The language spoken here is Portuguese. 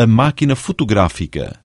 a máquina fotográfica.